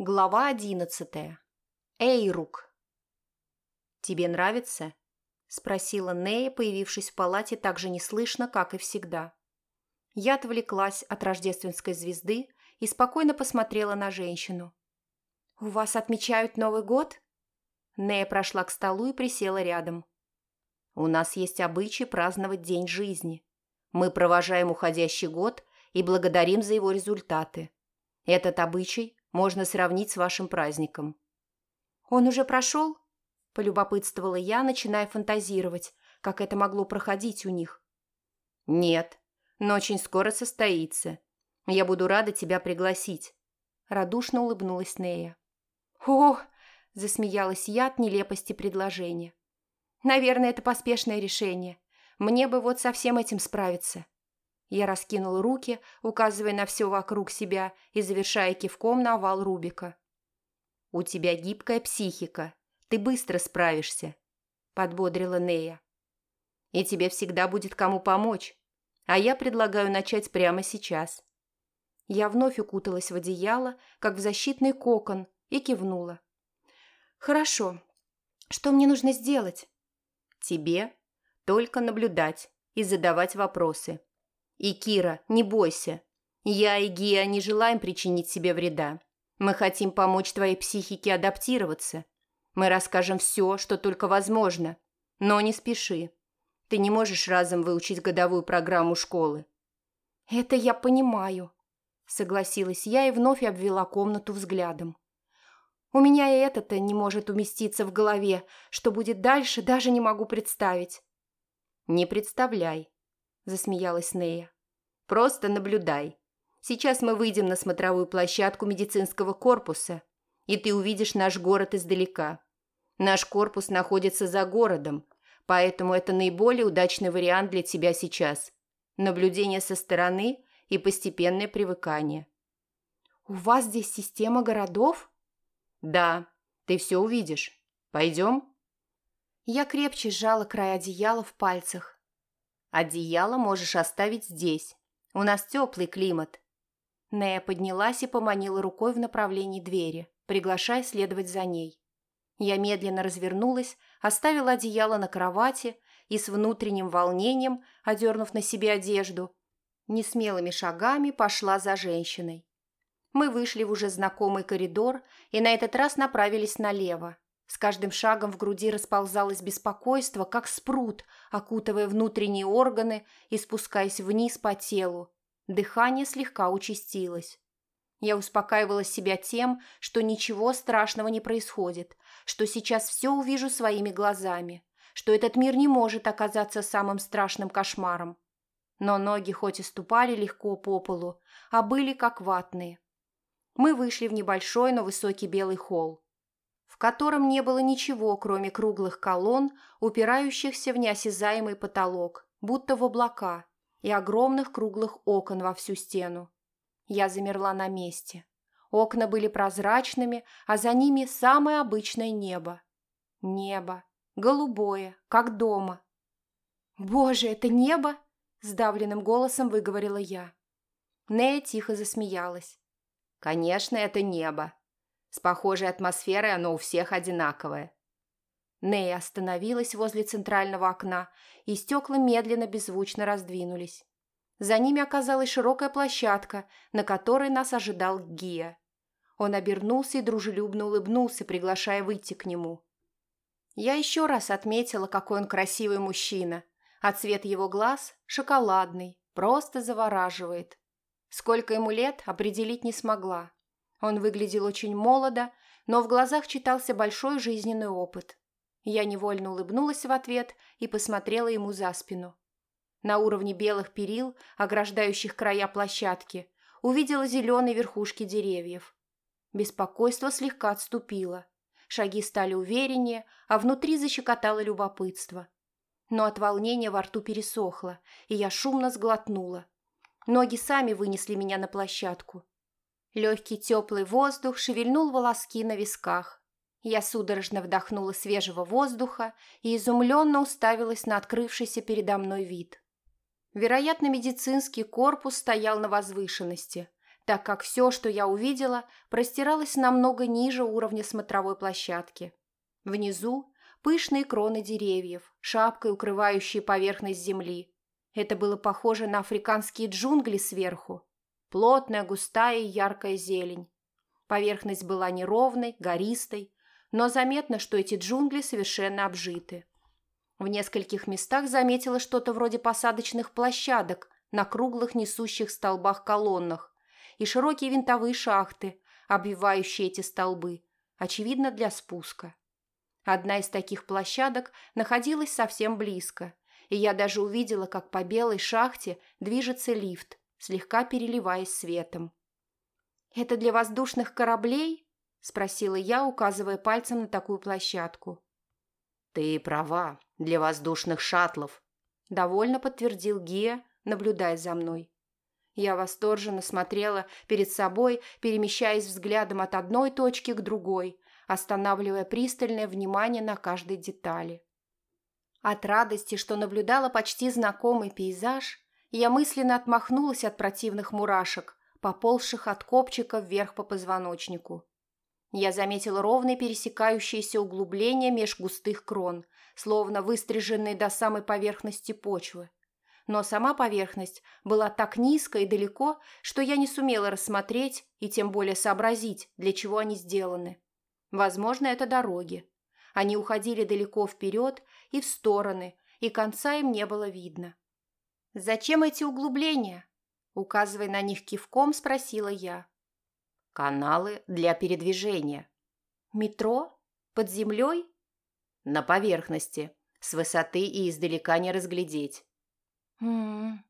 Глава одиннадцатая. Эйрук. «Тебе нравится?» – спросила Нея, появившись в палате так же неслышно, как и всегда. Я отвлеклась от рождественской звезды и спокойно посмотрела на женщину. «У вас отмечают Новый год?» Нея прошла к столу и присела рядом. «У нас есть обычай праздновать День жизни. Мы провожаем уходящий год и благодарим за его результаты. Этот обычай можно сравнить с вашим праздником». «Он уже прошел?» – полюбопытствовала я, начиная фантазировать, как это могло проходить у них. «Нет, но очень скоро состоится. Я буду рада тебя пригласить», – радушно улыбнулась Нея. «О!» – засмеялась я от нелепости предложения. «Наверное, это поспешное решение. Мне бы вот со всем этим справиться». Я раскинула руки, указывая на все вокруг себя и завершая кивком на овал Рубика. «У тебя гибкая психика. Ты быстро справишься», – подбодрила Нея. «И тебе всегда будет кому помочь. А я предлагаю начать прямо сейчас». Я вновь укуталась в одеяло, как в защитный кокон, и кивнула. «Хорошо. Что мне нужно сделать?» «Тебе только наблюдать и задавать вопросы. И, Кира, не бойся. Я и Гия не желаем причинить себе вреда. Мы хотим помочь твоей психике адаптироваться. Мы расскажем все, что только возможно. Но не спеши. Ты не можешь разом выучить годовую программу школы. «Это я понимаю», — согласилась я и вновь обвела комнату взглядом. «У меня и это-то не может уместиться в голове. Что будет дальше, даже не могу представить». «Не представляй засмеялась Нея. «Просто наблюдай. Сейчас мы выйдем на смотровую площадку медицинского корпуса, и ты увидишь наш город издалека. Наш корпус находится за городом, поэтому это наиболее удачный вариант для тебя сейчас. Наблюдение со стороны и постепенное привыкание». «У вас здесь система городов?» «Да, ты все увидишь. Пойдем?» Я крепче сжала край одеяла в пальцах. Одеяло можешь оставить здесь. У нас теплый климат». Нея поднялась и поманила рукой в направлении двери, приглашая следовать за ней. Я медленно развернулась, оставила одеяло на кровати и с внутренним волнением, одернув на себе одежду, несмелыми шагами пошла за женщиной. Мы вышли в уже знакомый коридор и на этот раз направились налево, с каждым шагом в груди расползалось беспокойство, как спрут, окутывая внутренние органы и спускаясь вниз по телу. Дыхание слегка участилось. Я успокаивала себя тем, что ничего страшного не происходит, что сейчас все увижу своими глазами, что этот мир не может оказаться самым страшным кошмаром. Но ноги хоть и ступали легко по полу, а были как ватные. Мы вышли в небольшой, но высокий белый холл котором не было ничего, кроме круглых колонн, упирающихся в неосязаемый потолок, будто в облака, и огромных круглых окон во всю стену. Я замерла на месте. Окна были прозрачными, а за ними самое обычное небо. Небо. Голубое, как дома. «Боже, это небо!» – сдавленным голосом выговорила я. Нея тихо засмеялась. «Конечно, это небо. С похожей атмосферой оно у всех одинаковое. Нея остановилась возле центрального окна, и стекла медленно беззвучно раздвинулись. За ними оказалась широкая площадка, на которой нас ожидал Гия. Он обернулся и дружелюбно улыбнулся, приглашая выйти к нему. Я еще раз отметила, какой он красивый мужчина, а цвет его глаз шоколадный, просто завораживает. Сколько ему лет, определить не смогла. Он выглядел очень молодо, но в глазах читался большой жизненный опыт. Я невольно улыбнулась в ответ и посмотрела ему за спину. На уровне белых перил, ограждающих края площадки, увидела зеленые верхушки деревьев. Беспокойство слегка отступило. Шаги стали увереннее, а внутри защекотало любопытство. Но от волнения во рту пересохло, и я шумно сглотнула. Ноги сами вынесли меня на площадку. Легкий теплый воздух шевельнул волоски на висках. Я судорожно вдохнула свежего воздуха и изумленно уставилась на открывшийся передо мной вид. Вероятно, медицинский корпус стоял на возвышенности, так как все, что я увидела, простиралось намного ниже уровня смотровой площадки. Внизу пышные кроны деревьев, шапкой укрывающие поверхность земли. Это было похоже на африканские джунгли сверху. Плотная, густая и яркая зелень. Поверхность была неровной, гористой, но заметно, что эти джунгли совершенно обжиты. В нескольких местах заметила что-то вроде посадочных площадок на круглых несущих столбах-колоннах и широкие винтовые шахты, обвивающие эти столбы, очевидно, для спуска. Одна из таких площадок находилась совсем близко, и я даже увидела, как по белой шахте движется лифт, слегка переливаясь светом. «Это для воздушных кораблей?» – спросила я, указывая пальцем на такую площадку. «Ты права, для воздушных шаттлов», – довольно подтвердил Гия, наблюдая за мной. Я восторженно смотрела перед собой, перемещаясь взглядом от одной точки к другой, останавливая пристальное внимание на каждой детали. От радости, что наблюдала почти знакомый пейзаж, я мысленно отмахнулась от противных мурашек, поползших от копчика вверх по позвоночнику. Я заметила ровные пересекающиеся углубления меж густых крон, словно выстриженные до самой поверхности почвы. Но сама поверхность была так низко и далеко, что я не сумела рассмотреть и тем более сообразить, для чего они сделаны. Возможно, это дороги. Они уходили далеко вперед и в стороны, и конца им не было видно. «Зачем эти углубления?» Указывая на них кивком, спросила я. «Каналы для передвижения». «Метро? Под землей?» «На поверхности. С высоты и издалека не разглядеть». «М-м-м»,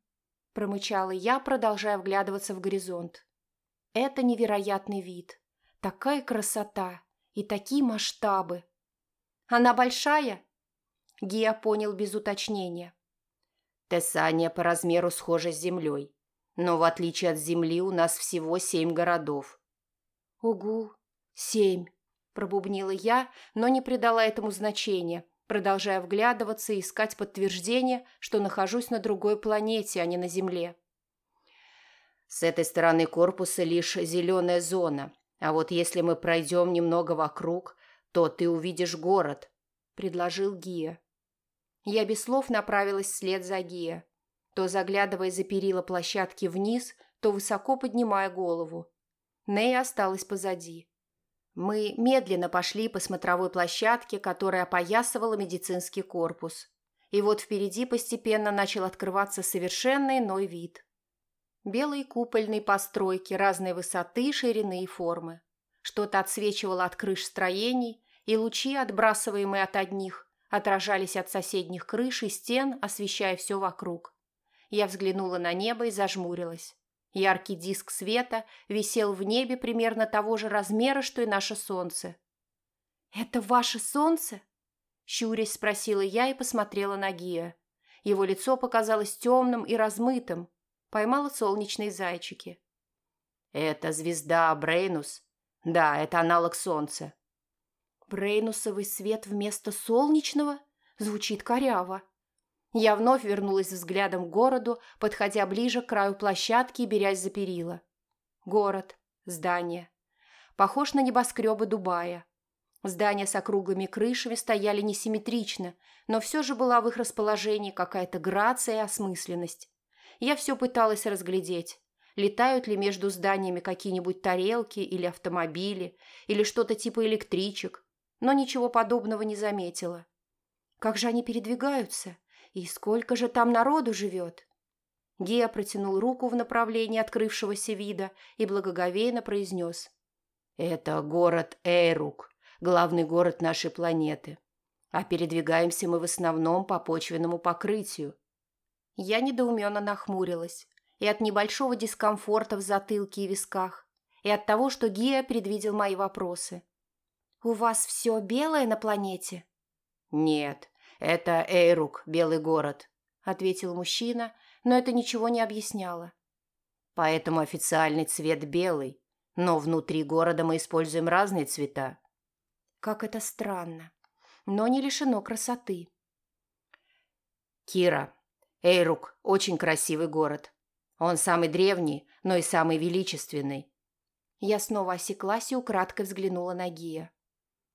промычала я, продолжая вглядываться в горизонт. «Это невероятный вид. Такая красота и такие масштабы. Она большая?» Гия понял без уточнения. Тессания по размеру схожа с землей. Но в отличие от земли у нас всего семь городов. «Угу, семь», – пробубнила я, но не придала этому значения, продолжая вглядываться и искать подтверждение, что нахожусь на другой планете, а не на Земле. С этой стороны корпуса лишь зеленая зона, а вот если мы пройдем немного вокруг, то ты увидишь город», – предложил Гия. Я без слов направилась вслед за Гия, то заглядывая за перила площадки вниз, то высоко поднимая голову. Ней осталась позади. Мы медленно пошли по смотровой площадке, которая опоясывала медицинский корпус. И вот впереди постепенно начал открываться совершенно иной вид. Белые купольные постройки разной высоты, ширины и формы. Что-то отсвечивало от крыш строений, и лучи, отбрасываемые от одних, отражались от соседних крыш и стен, освещая все вокруг. Я взглянула на небо и зажмурилась. Яркий диск света висел в небе примерно того же размера, что и наше солнце. «Это ваше солнце?» Щурясь спросила я и посмотрела на Гия. Его лицо показалось темным и размытым. Поймала солнечные зайчики. «Это звезда Брейнус. Да, это аналог солнца. Брейнусовый свет вместо солнечного звучит коряво. Я вновь вернулась взглядом к городу, подходя ближе к краю площадки и берясь за перила. Город, здание. Похож на небоскребы Дубая. Здания с округлыми крышами стояли несимметрично, но все же была в их расположении какая-то грация и осмысленность. Я все пыталась разглядеть. Летают ли между зданиями какие-нибудь тарелки или автомобили, или что-то типа электричек, но ничего подобного не заметила. Как же они передвигаются? И сколько же там народу живет? Гея протянул руку в направлении открывшегося вида и благоговейно произнес. «Это город Эйрук, главный город нашей планеты. А передвигаемся мы в основном по почвенному покрытию». Я недоуменно нахмурилась. И от небольшого дискомфорта в затылке и висках, и от того, что Гия предвидел мои вопросы. «У вас все белое на планете?» «Нет, это Эйрук, белый город», — ответил мужчина, но это ничего не объясняло. «Поэтому официальный цвет белый, но внутри города мы используем разные цвета». «Как это странно, но не лишено красоты». «Кира, Эйрук – очень красивый город. Он самый древний, но и самый величественный. Я снова осеклась и украдкой взглянула на Гия.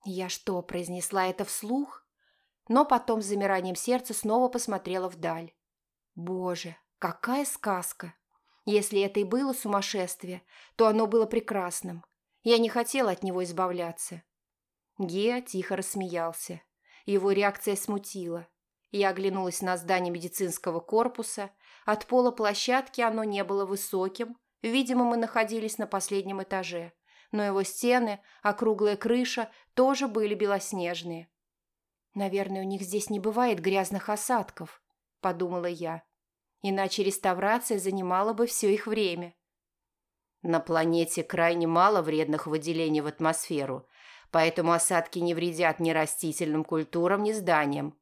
Я что, произнесла это вслух? Но потом с замиранием сердца снова посмотрела вдаль. Боже, какая сказка! Если это и было сумасшествие, то оно было прекрасным. Я не хотела от него избавляться. Геа тихо рассмеялся. Его реакция смутила. Я оглянулась на здание медицинского корпуса. От пола площадки оно не было высоким. Видимо, мы находились на последнем этаже. Но его стены, округлая крыша тоже были белоснежные. «Наверное, у них здесь не бывает грязных осадков», – подумала я. Иначе реставрация занимала бы все их время. На планете крайне мало вредных выделений в атмосферу, поэтому осадки не вредят ни растительным культурам, ни зданиям.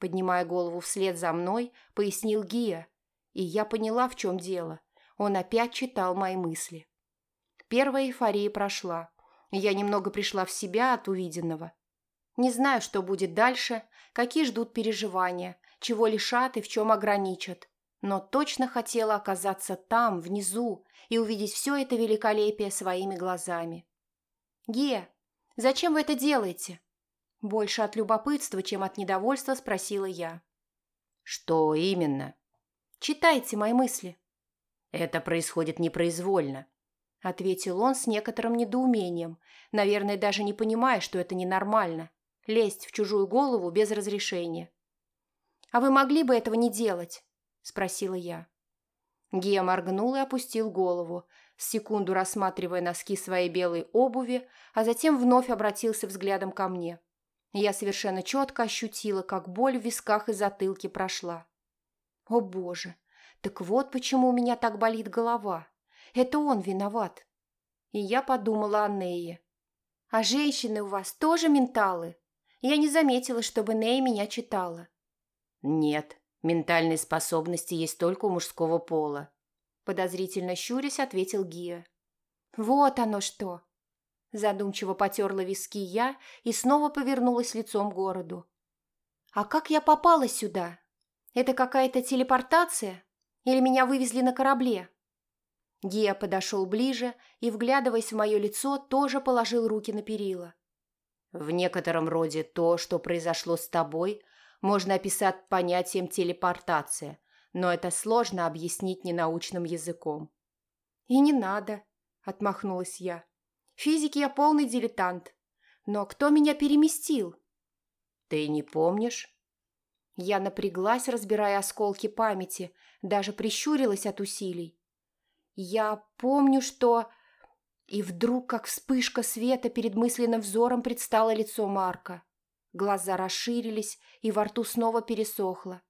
Поднимая голову вслед за мной, пояснил Гия, и я поняла, в чем дело. Он опять читал мои мысли. Первая эйфория прошла, я немного пришла в себя от увиденного. Не знаю, что будет дальше, какие ждут переживания, чего лишат и в чем ограничат, но точно хотела оказаться там, внизу, и увидеть все это великолепие своими глазами. «Ге, зачем вы это делаете?» Больше от любопытства, чем от недовольства спросила я. «Что именно?» «Читайте мои мысли». «Это происходит непроизвольно», — ответил он с некоторым недоумением, наверное, даже не понимая, что это ненормально — лезть в чужую голову без разрешения. «А вы могли бы этого не делать?» – спросила я. Гия моргнул и опустил голову, секунду рассматривая носки своей белой обуви, а затем вновь обратился взглядом ко мне. Я совершенно четко ощутила, как боль в висках и затылке прошла. О боже, так вот почему у меня так болит голова. Это он виноват. И я подумала о Нее. А женщины у вас тоже менталы? Я не заметила, чтобы Ней меня читала. Нет, Ментальные способности есть только у мужского пола. Подозрительно щурясь, ответил Гия. Вот оно что. Задумчиво потерла виски я и снова повернулась лицом к городу. А как я попала сюда? Это какая-то телепортация? Или меня вывезли на корабле? Гия подошел ближе и, вглядываясь в мое лицо, тоже положил руки на перила. В некотором роде то, что произошло с тобой, можно описать понятием телепортация, но это сложно объяснить ненаучным языком. «И не надо», – отмахнулась я. «Физики я полный дилетант. Но кто меня переместил?» «Ты не помнишь?» Я напряглась, разбирая осколки памяти, даже прищурилась от усилий. Я помню, что... И вдруг, как вспышка света, перед мысленным взором предстало лицо Марка. Глаза расширились, и во рту снова пересохло.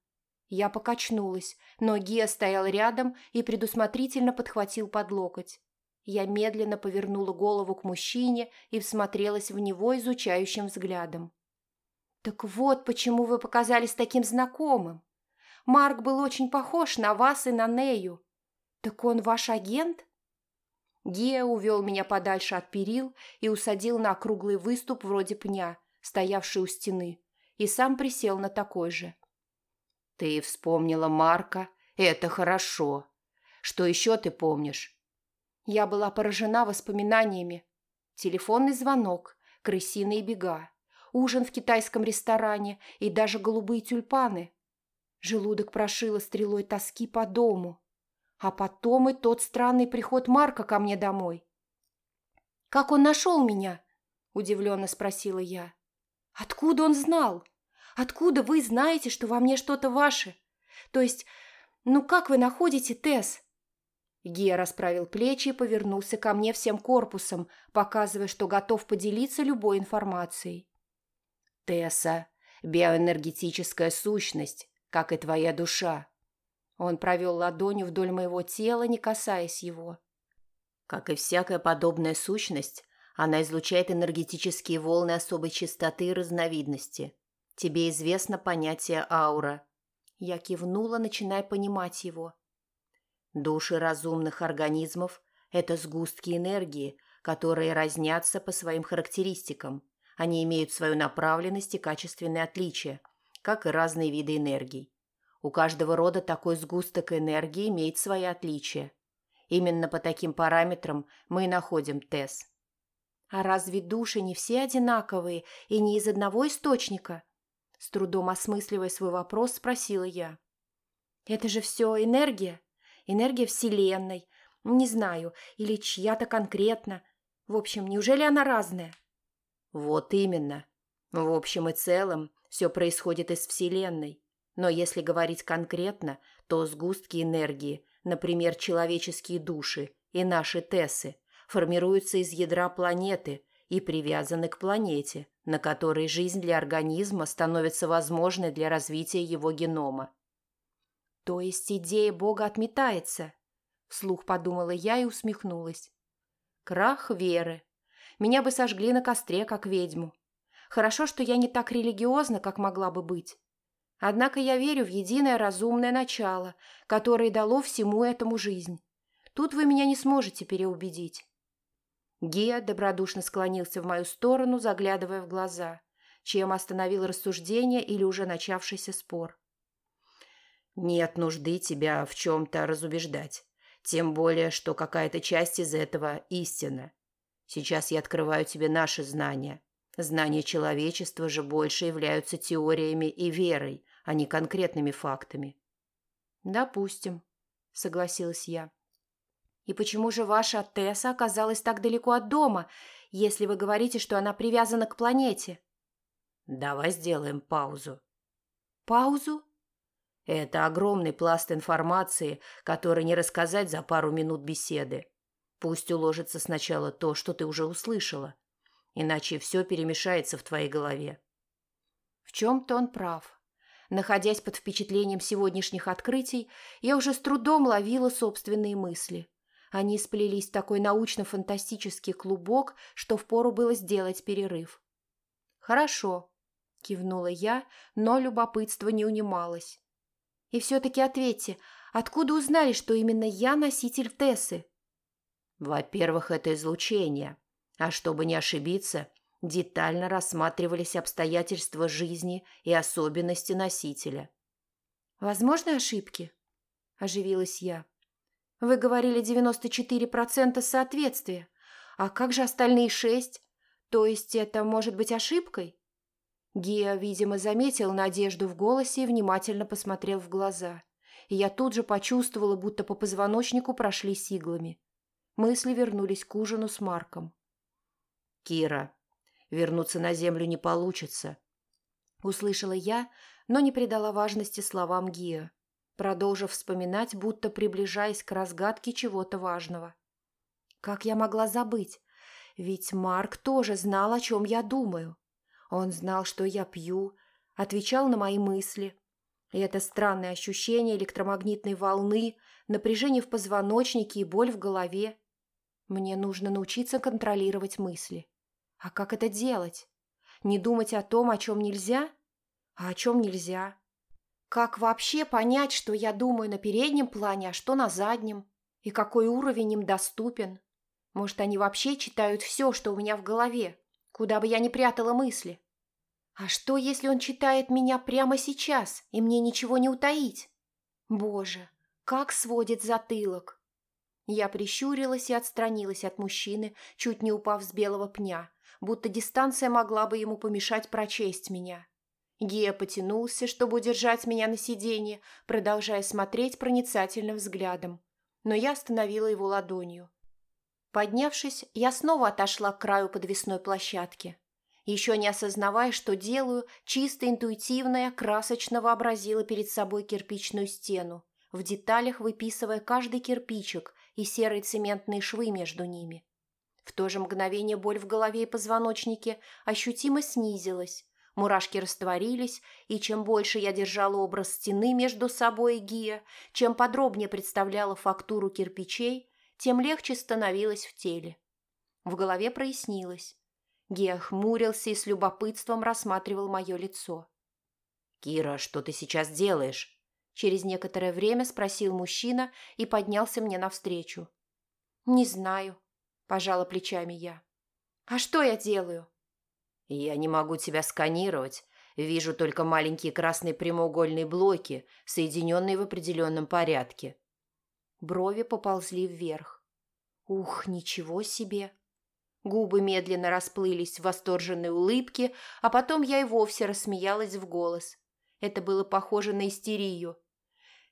Я покачнулась, но Гия стоял рядом и предусмотрительно подхватил под локоть. Я медленно повернула голову к мужчине и всмотрелась в него изучающим взглядом. «Так вот, почему вы показались таким знакомым. Марк был очень похож на вас и на Нею. Так он ваш агент?» Гия увел меня подальше от перил и усадил на округлый выступ вроде пня, стоявший у стены, и сам присел на такой же. «Ты вспомнила Марка? Это хорошо. Что еще ты помнишь?» Я была поражена воспоминаниями. Телефонный звонок, крысиные бега, ужин в китайском ресторане и даже голубые тюльпаны. Желудок прошило стрелой тоски по дому. А потом и тот странный приход Марка ко мне домой. «Как он нашел меня?» – удивленно спросила я. Откуда он знал? Откуда вы знаете, что во мне что-то ваше? То есть, ну как вы находите Тесс? Гия расправил плечи и повернулся ко мне всем корпусом, показывая, что готов поделиться любой информацией. «Тесса – биоэнергетическая сущность, как и твоя душа». Он провел ладонью вдоль моего тела, не касаясь его. «Как и всякая подобная сущность, она излучает энергетические волны особой частоты и разновидности. Тебе известно понятие аура. Я кивнула, начиная понимать его. Души разумных организмов – это сгустки энергии, которые разнятся по своим характеристикам. Они имеют свою направленность и качественные отличия, как и разные виды энергий. У каждого рода такой сгусток энергии имеет свои отличия. Именно по таким параметрам мы и находим ТЭС. А разве души не все одинаковые и не из одного источника? С трудом осмысливая свой вопрос, спросила я. Это же все энергия. Энергия Вселенной. Не знаю, или чья-то конкретно. В общем, неужели она разная? Вот именно. В общем и целом, все происходит из Вселенной. Но если говорить конкретно, то сгустки энергии, например, человеческие души и наши Тессы, формируются из ядра планеты и привязаны к планете, на которой жизнь для организма становится возможной для развития его генома. То есть идея Бога отметается? Вслух подумала я и усмехнулась. Крах веры. Меня бы сожгли на костре, как ведьму. Хорошо, что я не так религиозна, как могла бы быть. Однако я верю в единое разумное начало, которое дало всему этому жизнь. Тут вы меня не сможете переубедить. Гия добродушно склонился в мою сторону, заглядывая в глаза, чем остановил рассуждение или уже начавшийся спор. «Нет нужды тебя в чем-то разубеждать, тем более, что какая-то часть из этого истина. Сейчас я открываю тебе наши знания, Знания человечества же больше являются теориями и верой, а не конкретными фактами. «Допустим», — согласилась я. «И почему же ваша Тесса оказалась так далеко от дома, если вы говорите, что она привязана к планете?» «Давай сделаем паузу». «Паузу?» «Это огромный пласт информации, который не рассказать за пару минут беседы. Пусть уложится сначала то, что ты уже услышала, иначе все перемешается в твоей голове. В чем-то он прав. Находясь под впечатлением сегодняшних открытий, я уже с трудом ловила собственные мысли. Они сплелись в такой научно-фантастический клубок, что впору было сделать перерыв. «Хорошо», – кивнула я, но любопытство не унималось. «И все-таки ответьте, откуда узнали, что именно я носитель Тессы?» «Во-первых, это излучение», а чтобы не ошибиться, детально рассматривались обстоятельства жизни и особенности носителя. «Возможны ошибки?» – оживилась я. «Вы говорили 94% соответствия. А как же остальные шесть? То есть это может быть ошибкой?» Гия, видимо, заметил надежду в голосе и внимательно посмотрел в глаза. И я тут же почувствовала, будто по позвоночнику прошли сиглами. Мысли вернулись к ужину с Марком. Кира, вернуться на землю не получится. Услышала я, но не придала важности словам Гия, продолжив вспоминать, будто приближаясь к разгадке чего-то важного. Как я могла забыть? Ведь Марк тоже знал, о чем я думаю. Он знал, что я пью, отвечал на мои мысли. И это странное ощущение электромагнитной волны, напряжение в позвоночнике и боль в голове. Мне нужно научиться контролировать мысли. А как это делать? Не думать о том, о чем нельзя? А о чем нельзя? Как вообще понять, что я думаю на переднем плане, а что на заднем? И какой уровень им доступен? Может, они вообще читают все, что у меня в голове, куда бы я ни прятала мысли? А что, если он читает меня прямо сейчас, и мне ничего не утаить? Боже, как сводит затылок! Я прищурилась и отстранилась от мужчины, чуть не упав с белого пня, будто дистанция могла бы ему помешать прочесть меня. Гея потянулся, чтобы удержать меня на сиденье, продолжая смотреть проницательным взглядом. Но я остановила его ладонью. Поднявшись, я снова отошла к краю подвесной площадки. Еще не осознавая, что делаю, чисто интуитивно я красочно вообразила перед собой кирпичную стену, в деталях выписывая каждый кирпичик и серые цементные швы между ними. В то же мгновение боль в голове и позвоночнике ощутимо снизилась. Мурашки растворились, и чем больше я держала образ стены между собой и Гия, чем подробнее представляла фактуру кирпичей, тем легче становилось в теле. В голове прояснилось. Гия хмурился и с любопытством рассматривал мое лицо. «Кира, что ты сейчас делаешь?» Через некоторое время спросил мужчина и поднялся мне навстречу. «Не знаю», – пожала плечами я. «А что я делаю?» «Я не могу тебя сканировать. Вижу только маленькие красные прямоугольные блоки, соединенные в определенном порядке. Брови поползли вверх. Ух, ничего себе! Губы медленно расплылись в восторженной улыбке, а потом я и вовсе рассмеялась в голос. Это было похоже на истерию.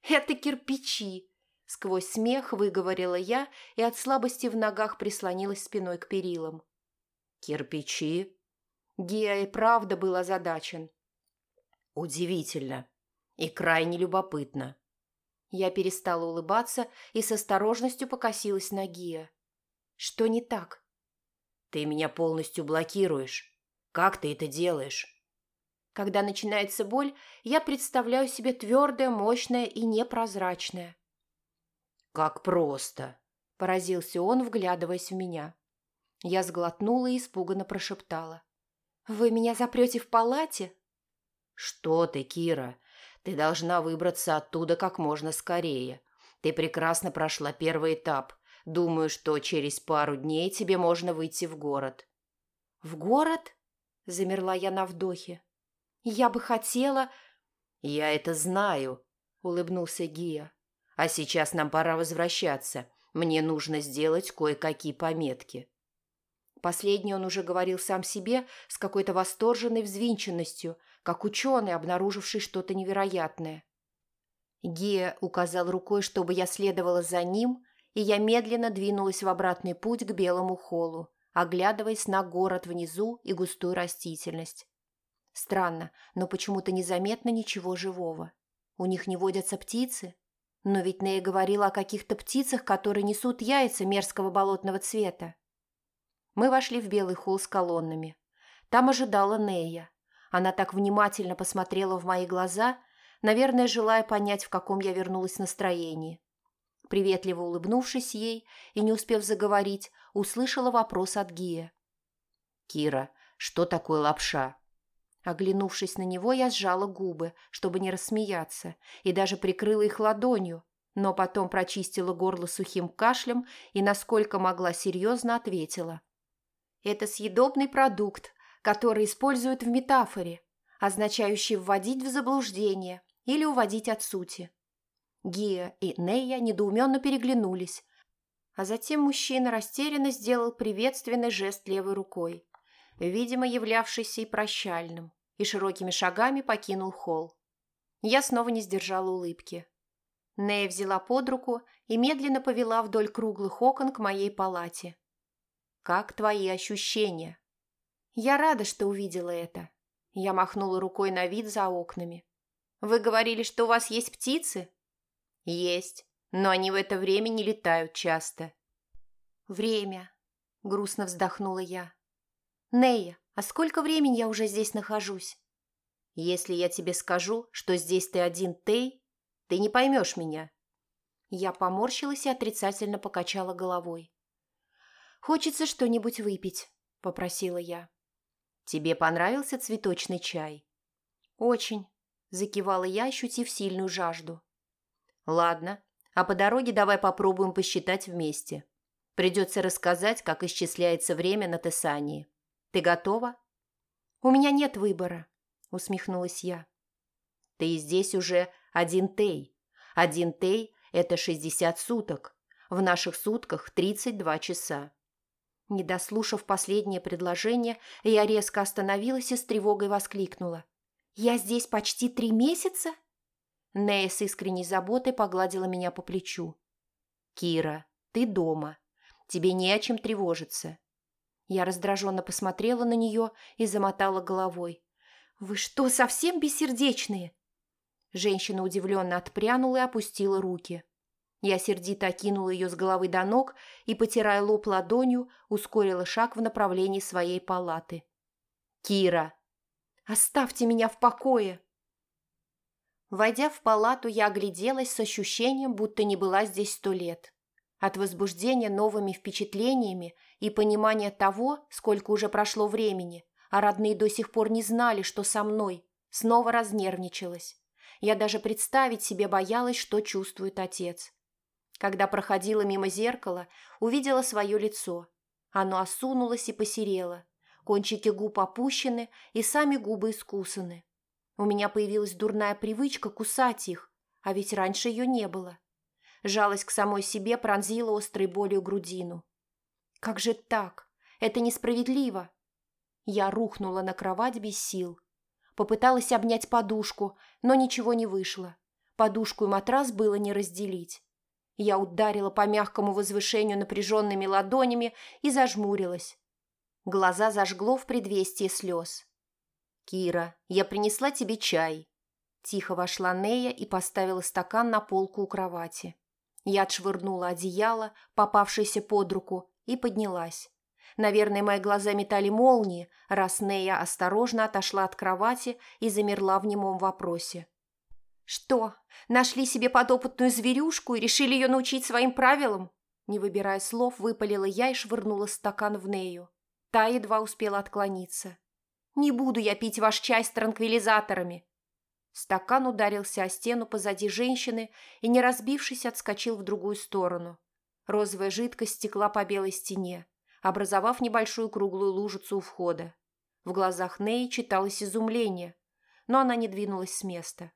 «Это кирпичи!» Сквозь смех выговорила я и от слабости в ногах прислонилась спиной к перилам. «Кирпичи?» Гия и правда был озадачен. «Удивительно и крайне любопытно». Я перестала улыбаться и с осторожностью покосилась на Гия. «Что не так?» «Ты меня полностью блокируешь. Как ты это делаешь?» Когда начинается боль, я представляю себе твердое, мощное и непрозрачное. «Как просто!» – поразился он, вглядываясь в меня. Я сглотнула и испуганно прошептала. «Вы меня запрете в палате?» «Что ты, Кира? Ты должна выбраться оттуда как можно скорее. Ты прекрасно прошла первый этап. Думаю, что через пару дней тебе можно выйти в город». «В город?» – замерла я на вдохе. «Я бы хотела...» «Я это знаю», – улыбнулся Гия. «А сейчас нам пора возвращаться. Мне нужно сделать кое-какие пометки». Последний он уже говорил сам себе с какой-то восторженной взвинченностью, как ученый, обнаруживший что-то невероятное. Гия указал рукой, чтобы я следовала за ним, и я медленно двинулась в обратный путь к белому холлу, оглядываясь на город внизу и густую растительность. Странно, но почему-то незаметно ничего живого. У них не водятся птицы? Но ведь Нея говорила о каких-то птицах, которые несут яйца мерзкого болотного цвета. Мы вошли в белый холл с колоннами. Там ожидала Нея. Она так внимательно посмотрела в мои глаза, наверное, желая понять, в каком я вернулась настроении. Приветливо улыбнувшись ей и не успев заговорить, услышала вопрос от Гия. «Кира, что такое лапша?» Оглянувшись на него, я сжала губы, чтобы не рассмеяться, и даже прикрыла их ладонью, но потом прочистила горло сухим кашлем и, насколько могла, серьезно ответила. Это съедобный продукт, который используют в метафоре, означающий вводить в заблуждение или уводить от сути. Гия и Нея недоуменно переглянулись, а затем мужчина растерянно сделал приветственный жест левой рукой, видимо, являвшийся и прощальным, и широкими шагами покинул холл. Я снова не сдержала улыбки. Нея взяла под руку и медленно повела вдоль круглых окон к моей палате. Как твои ощущения? Я рада, что увидела это. Я махнула рукой на вид за окнами. Вы говорили, что у вас есть птицы? Есть, но они в это время не летают часто. Время, грустно вздохнула я. Нея, а сколько времени я уже здесь нахожусь? Если я тебе скажу, что здесь ты один Тей, ты не поймешь меня. Я поморщилась и отрицательно покачала головой. «Хочется что-нибудь выпить», – попросила я. «Тебе понравился цветочный чай?» «Очень», – закивала я, ощутив сильную жажду. «Ладно, а по дороге давай попробуем посчитать вместе. Придется рассказать, как исчисляется время на Тесании. Ты готова?» «У меня нет выбора», – усмехнулась я. «Ты здесь уже один тей. Один тей – это 60 суток. В наших сутках 32 часа. Не дослушав последнее предложение, я резко остановилась и с тревогой воскликнула. «Я здесь почти три месяца?» Нея с искренней заботой погладила меня по плечу. «Кира, ты дома. Тебе не о чем тревожиться». Я раздраженно посмотрела на нее и замотала головой. «Вы что, совсем бессердечные?» Женщина удивленно отпрянула и опустила руки. Я сердито окинула ее с головы до ног и, потирая лоб ладонью, ускорила шаг в направлении своей палаты. «Кира! Оставьте меня в покое!» Войдя в палату, я огляделась с ощущением, будто не была здесь сто лет. От возбуждения новыми впечатлениями и понимания того, сколько уже прошло времени, а родные до сих пор не знали, что со мной, снова разнервничалась. Я даже представить себе боялась, что чувствует отец. Когда проходила мимо зеркала, увидела свое лицо. Оно осунулось и посерело. Кончики губ опущены и сами губы искусаны. У меня появилась дурная привычка кусать их, а ведь раньше ее не было. Жалость к самой себе пронзила острой болью грудину. Как же так? Это несправедливо. Я рухнула на кровать без сил. Попыталась обнять подушку, но ничего не вышло. Подушку и матрас было не разделить. Я ударила по мягкому возвышению напряженными ладонями и зажмурилась. Глаза зажгло в предвестии слез. «Кира, я принесла тебе чай». Тихо вошла Нея и поставила стакан на полку у кровати. Я отшвырнула одеяло, попавшееся под руку, и поднялась. Наверное, мои глаза метали молнии, раз Нея осторожно отошла от кровати и замерла в немом вопросе. «Что, нашли себе подопытную зверюшку и решили ее научить своим правилам?» Не выбирая слов, выпалила я и швырнула стакан в Нею. Та едва успела отклониться. «Не буду я пить ваш чай с транквилизаторами!» Стакан ударился о стену позади женщины и, не разбившись, отскочил в другую сторону. Розовая жидкость стекла по белой стене, образовав небольшую круглую лужицу у входа. В глазах Неи читалось изумление, но она не двинулась с места.